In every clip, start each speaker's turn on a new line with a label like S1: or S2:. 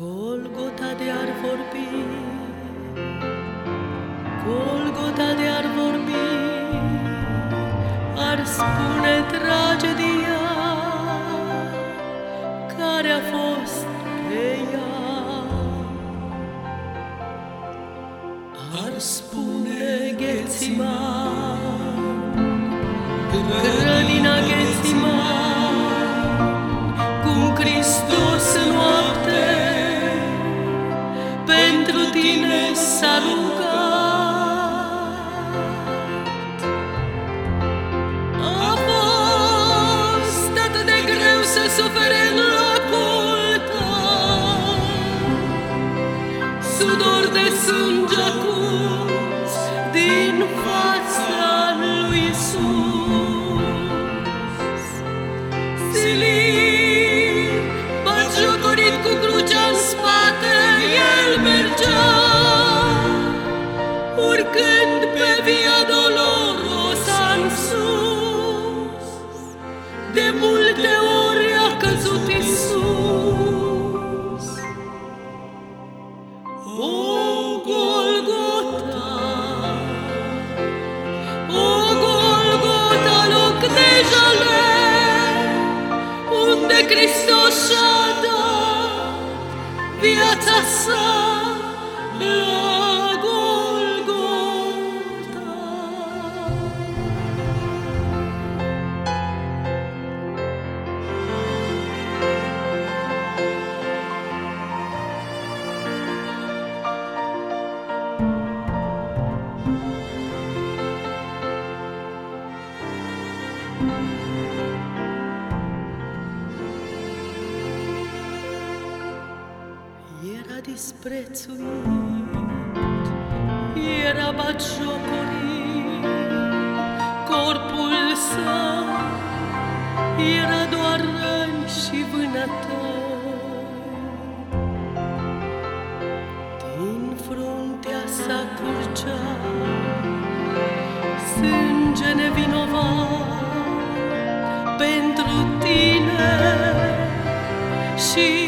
S1: Golgota de ar vorbi, Golgota de ar vorbi, ar spune tragedia care a fost pe ea. Ar spune Ghețiman, sufere în locul tău, sudor de sânge acuns din fața lui Isus. Silit, batjocorit cu crucea în spate, el mergea, urcând pe via dolorosa în sus. De multe ori a căzut Isus. O Golgota, o Golgota, loc de jale, unde Hristos și-a dat viața sa Era disprețuit, era batjocorit, corpul său era doar răni și vânători. Din fruntea sa curgea sânge nevinovat pentru tine și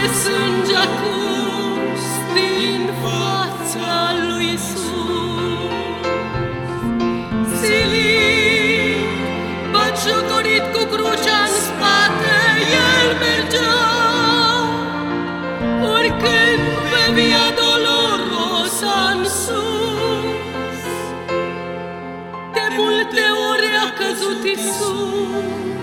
S1: arde sânge din fața lui Isus. Silit, bagiocorit cu crucea în spate, el mergea, urcând pe via dolorosa sus. De multe ori a căzut Isus.